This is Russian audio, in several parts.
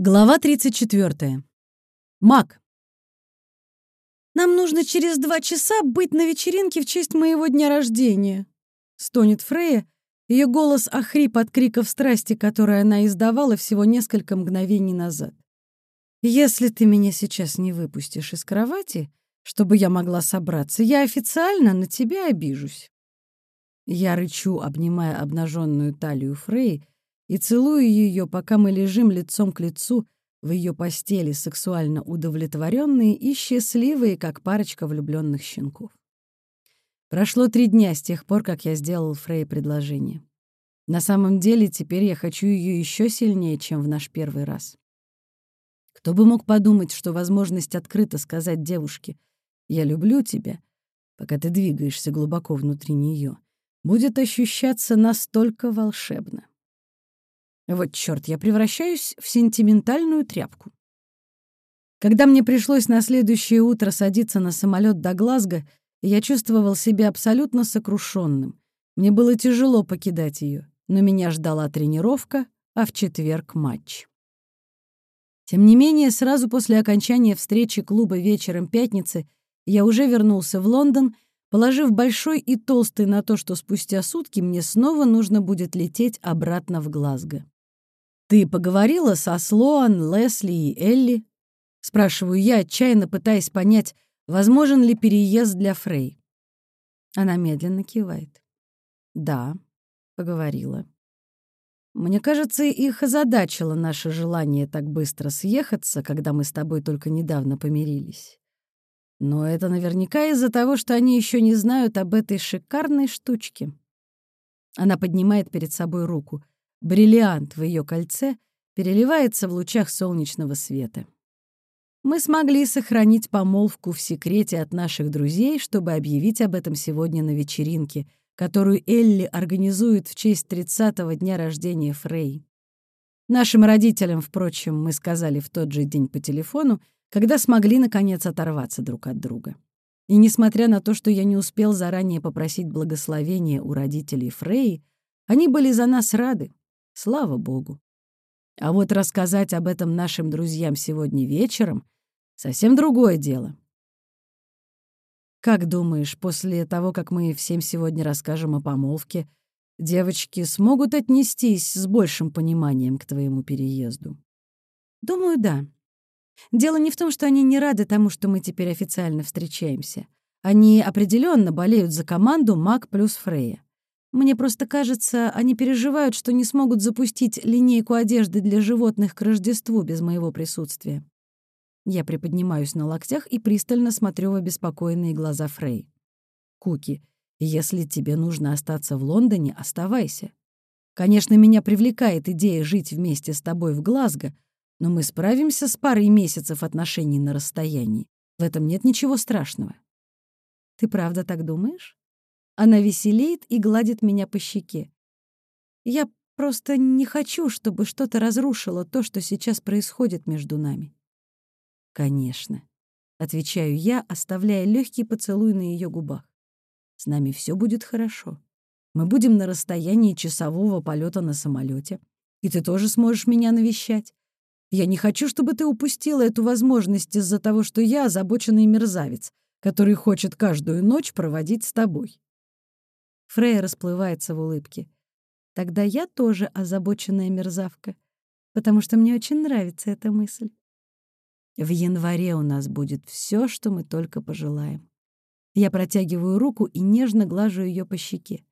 Глава 34. Мак. «Нам нужно через два часа быть на вечеринке в честь моего дня рождения», — стонет Фрея. Ее голос охрип от криков страсти, которые она издавала всего несколько мгновений назад. «Если ты меня сейчас не выпустишь из кровати, чтобы я могла собраться, я официально на тебя обижусь». Я рычу, обнимая обнаженную талию Фреи, и целую ее, пока мы лежим лицом к лицу в ее постели, сексуально удовлетворенные и счастливые, как парочка влюбленных щенков. Прошло три дня с тех пор, как я сделал Фрей предложение. На самом деле, теперь я хочу ее еще сильнее, чем в наш первый раз. Кто бы мог подумать, что возможность открыто сказать девушке «я люблю тебя», пока ты двигаешься глубоко внутри нее, будет ощущаться настолько волшебно. Вот черт, я превращаюсь в сентиментальную тряпку. Когда мне пришлось на следующее утро садиться на самолет до Глазго, я чувствовал себя абсолютно сокрушенным. Мне было тяжело покидать ее, но меня ждала тренировка, а в четверг — матч. Тем не менее, сразу после окончания встречи клуба вечером пятницы я уже вернулся в Лондон, положив большой и толстый на то, что спустя сутки мне снова нужно будет лететь обратно в Глазго. «Ты поговорила со Слоан, Лесли и Элли?» Спрашиваю я, отчаянно пытаясь понять, возможен ли переезд для Фрей. Она медленно кивает. «Да, поговорила». Мне кажется, их озадачило наше желание так быстро съехаться, когда мы с тобой только недавно помирились. Но это наверняка из-за того, что они еще не знают об этой шикарной штучке. Она поднимает перед собой руку — Бриллиант в ее кольце переливается в лучах солнечного света. Мы смогли сохранить помолвку в секрете от наших друзей, чтобы объявить об этом сегодня на вечеринке, которую Элли организует в честь 30-го дня рождения Фрей. Нашим родителям, впрочем, мы сказали в тот же день по телефону, когда смогли, наконец, оторваться друг от друга. И несмотря на то, что я не успел заранее попросить благословения у родителей Фрей, они были за нас рады, Слава богу. А вот рассказать об этом нашим друзьям сегодня вечером — совсем другое дело. Как думаешь, после того, как мы всем сегодня расскажем о помолвке, девочки смогут отнестись с большим пониманием к твоему переезду? Думаю, да. Дело не в том, что они не рады тому, что мы теперь официально встречаемся. Они определенно болеют за команду Мак плюс Фрея. Мне просто кажется, они переживают, что не смогут запустить линейку одежды для животных к Рождеству без моего присутствия. Я приподнимаюсь на локтях и пристально смотрю в обеспокоенные глаза Фрей. «Куки, если тебе нужно остаться в Лондоне, оставайся. Конечно, меня привлекает идея жить вместе с тобой в Глазго, но мы справимся с парой месяцев отношений на расстоянии. В этом нет ничего страшного». «Ты правда так думаешь?» Она веселеет и гладит меня по щеке. Я просто не хочу, чтобы что-то разрушило то, что сейчас происходит между нами. Конечно, отвечаю я, оставляя легкий поцелуй на ее губах. С нами все будет хорошо. Мы будем на расстоянии часового полета на самолете, и ты тоже сможешь меня навещать. Я не хочу, чтобы ты упустила эту возможность из-за того, что я озабоченный мерзавец, который хочет каждую ночь проводить с тобой. Фрея расплывается в улыбке. Тогда я тоже озабоченная мерзавка, потому что мне очень нравится эта мысль. В январе у нас будет все, что мы только пожелаем. Я протягиваю руку и нежно глажу ее по щеке.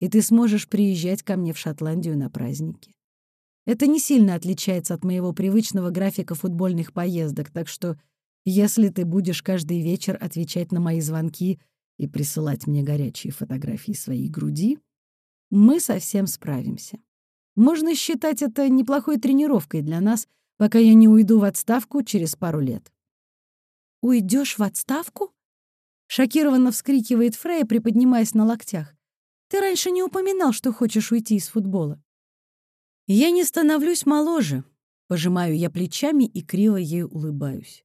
И ты сможешь приезжать ко мне в Шотландию на праздники. Это не сильно отличается от моего привычного графика футбольных поездок, так что если ты будешь каждый вечер отвечать на мои звонки и присылать мне горячие фотографии своей груди, мы совсем справимся. Можно считать это неплохой тренировкой для нас, пока я не уйду в отставку через пару лет. «Уйдешь в отставку?» Шокированно вскрикивает Фрея, приподнимаясь на локтях. «Ты раньше не упоминал, что хочешь уйти из футбола». «Я не становлюсь моложе», — пожимаю я плечами и криво ей улыбаюсь.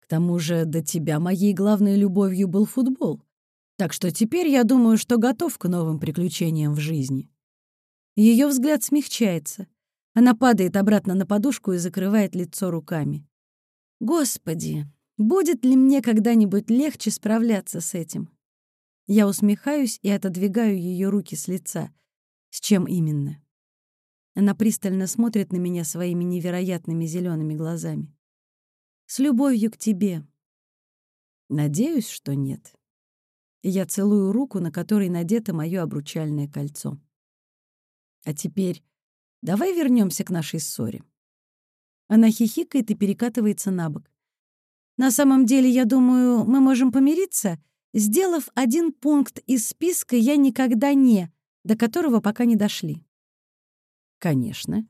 «К тому же до тебя моей главной любовью был футбол. Так что теперь я думаю, что готов к новым приключениям в жизни. Ее взгляд смягчается. Она падает обратно на подушку и закрывает лицо руками. Господи, будет ли мне когда-нибудь легче справляться с этим? Я усмехаюсь и отодвигаю ее руки с лица. С чем именно? Она пристально смотрит на меня своими невероятными зелеными глазами. С любовью к тебе. Надеюсь, что нет. Я целую руку, на которой надето мое обручальное кольцо. А теперь давай вернемся к нашей ссоре. Она хихикает и перекатывается на бок. На самом деле, я думаю, мы можем помириться, сделав один пункт из списка «Я никогда не», до которого пока не дошли. Конечно.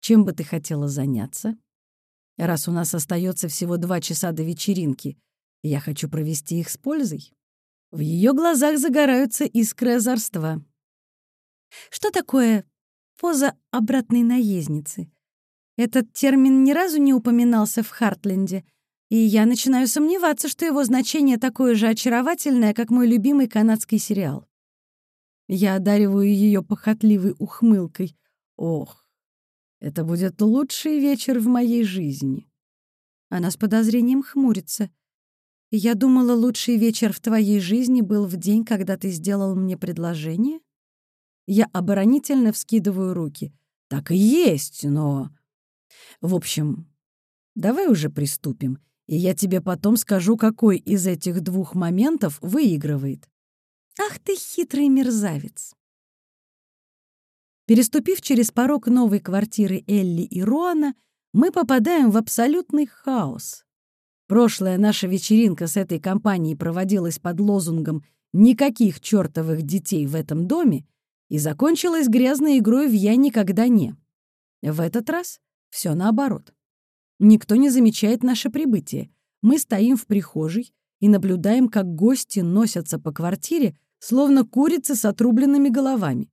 Чем бы ты хотела заняться? Раз у нас остается всего два часа до вечеринки, я хочу провести их с пользой. В ее глазах загораются искры озорства. Что такое поза обратной наездницы? Этот термин ни разу не упоминался в Хартленде, и я начинаю сомневаться, что его значение такое же очаровательное, как мой любимый канадский сериал. Я одариваю ее похотливой ухмылкой. Ох, это будет лучший вечер в моей жизни. Она с подозрением хмурится. Я думала, лучший вечер в твоей жизни был в день, когда ты сделал мне предложение? Я оборонительно вскидываю руки. Так и есть, но... В общем, давай уже приступим, и я тебе потом скажу, какой из этих двух моментов выигрывает. Ах ты хитрый мерзавец! Переступив через порог новой квартиры Элли и Роана, мы попадаем в абсолютный хаос. Прошлая наша вечеринка с этой компанией проводилась под лозунгом «Никаких чертовых детей в этом доме» и закончилась грязной игрой в «Я никогда не». В этот раз все наоборот. Никто не замечает наше прибытие. Мы стоим в прихожей и наблюдаем, как гости носятся по квартире, словно курицы с отрубленными головами.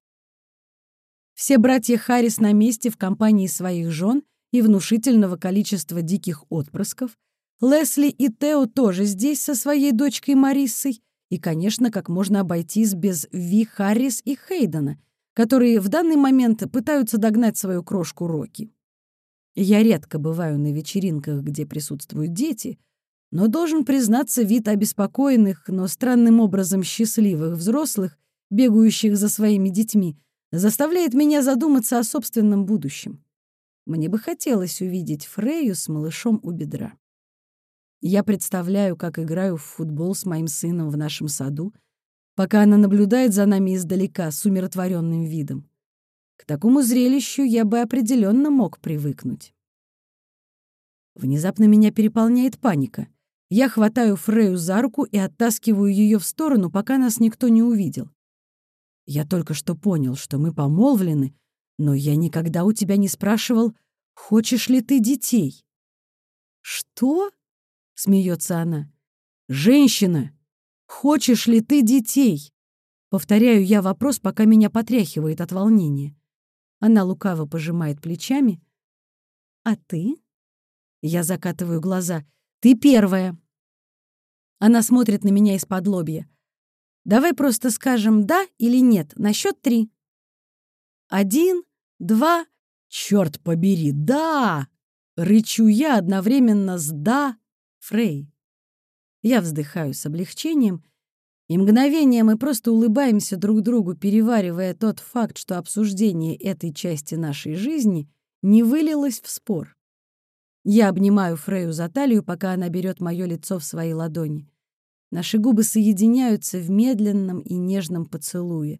Все братья Харрис на месте в компании своих жен и внушительного количества диких отпрысков. Лесли и Тео тоже здесь со своей дочкой Мариссой. И, конечно, как можно обойтись без Ви Харрис и Хейдена, которые в данный момент пытаются догнать свою крошку Рокки. Я редко бываю на вечеринках, где присутствуют дети — но должен признаться, вид обеспокоенных, но странным образом счастливых взрослых, бегающих за своими детьми, заставляет меня задуматься о собственном будущем. Мне бы хотелось увидеть Фрею с малышом у бедра. Я представляю, как играю в футбол с моим сыном в нашем саду, пока она наблюдает за нами издалека с умиротворенным видом. К такому зрелищу я бы определенно мог привыкнуть. Внезапно меня переполняет паника — я хватаю Фрею за руку и оттаскиваю ее в сторону, пока нас никто не увидел. Я только что понял, что мы помолвлены, но я никогда у тебя не спрашивал, хочешь ли ты детей. Что? Смеется она. Женщина, хочешь ли ты детей? Повторяю я вопрос, пока меня потряхивает от волнения. Она лукаво пожимает плечами. А ты? Я закатываю глаза. Ты первая. Она смотрит на меня из-под лобья. Давай просто скажем «да» или «нет» на счет три. Один, два, черт побери, да! Рычу я одновременно с «да» Фрей. Я вздыхаю с облегчением, и мгновение мы просто улыбаемся друг другу, переваривая тот факт, что обсуждение этой части нашей жизни не вылилось в спор. Я обнимаю Фрею за талию, пока она берет мое лицо в свои ладони. Наши губы соединяются в медленном и нежном поцелуе.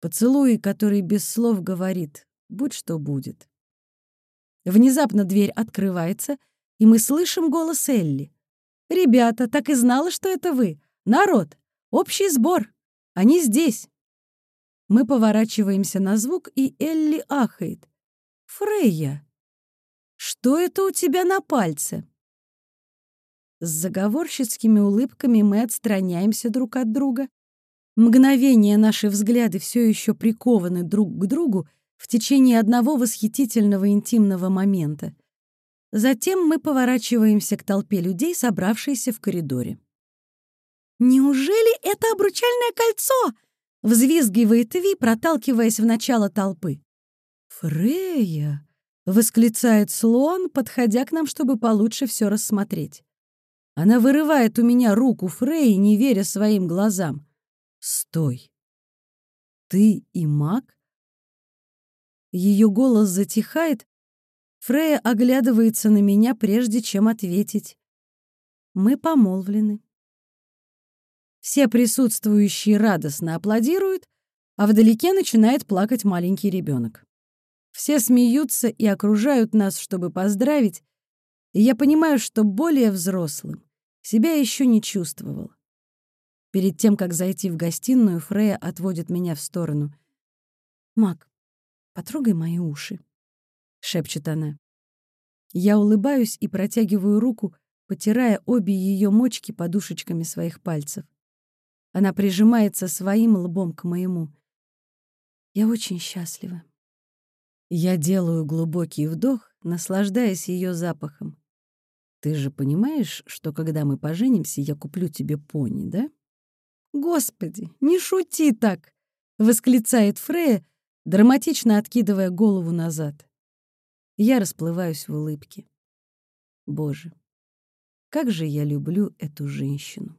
Поцелуе, который без слов говорит «будь что будет». Внезапно дверь открывается, и мы слышим голос Элли. «Ребята, так и знала, что это вы. Народ! Общий сбор! Они здесь!» Мы поворачиваемся на звук, и Элли ахает. «Фрейя!» Что это у тебя на пальце?» С заговорщицкими улыбками мы отстраняемся друг от друга. Мгновение наши взгляды все еще прикованы друг к другу в течение одного восхитительного интимного момента. Затем мы поворачиваемся к толпе людей, собравшейся в коридоре. «Неужели это обручальное кольцо?» — взвизгивает Ви, проталкиваясь в начало толпы. «Фрея!» — восклицает Слоан, подходя к нам, чтобы получше все рассмотреть. Она вырывает у меня руку Фрей, не веря своим глазам. «Стой! Ты и маг?» Ее голос затихает. Фрея оглядывается на меня, прежде чем ответить. Мы помолвлены. Все присутствующие радостно аплодируют, а вдалеке начинает плакать маленький ребенок. Все смеются и окружают нас, чтобы поздравить, и я понимаю, что более взрослым себя еще не чувствовал. Перед тем, как зайти в гостиную, Фрея отводит меня в сторону. «Мак, потрогай мои уши», — шепчет она. Я улыбаюсь и протягиваю руку, потирая обе ее мочки подушечками своих пальцев. Она прижимается своим лбом к моему. Я очень счастлива. Я делаю глубокий вдох, наслаждаясь ее запахом. Ты же понимаешь, что когда мы поженимся, я куплю тебе пони, да? Господи, не шути так, восклицает Фрея, драматично откидывая голову назад. Я расплываюсь в улыбке. Боже, как же я люблю эту женщину.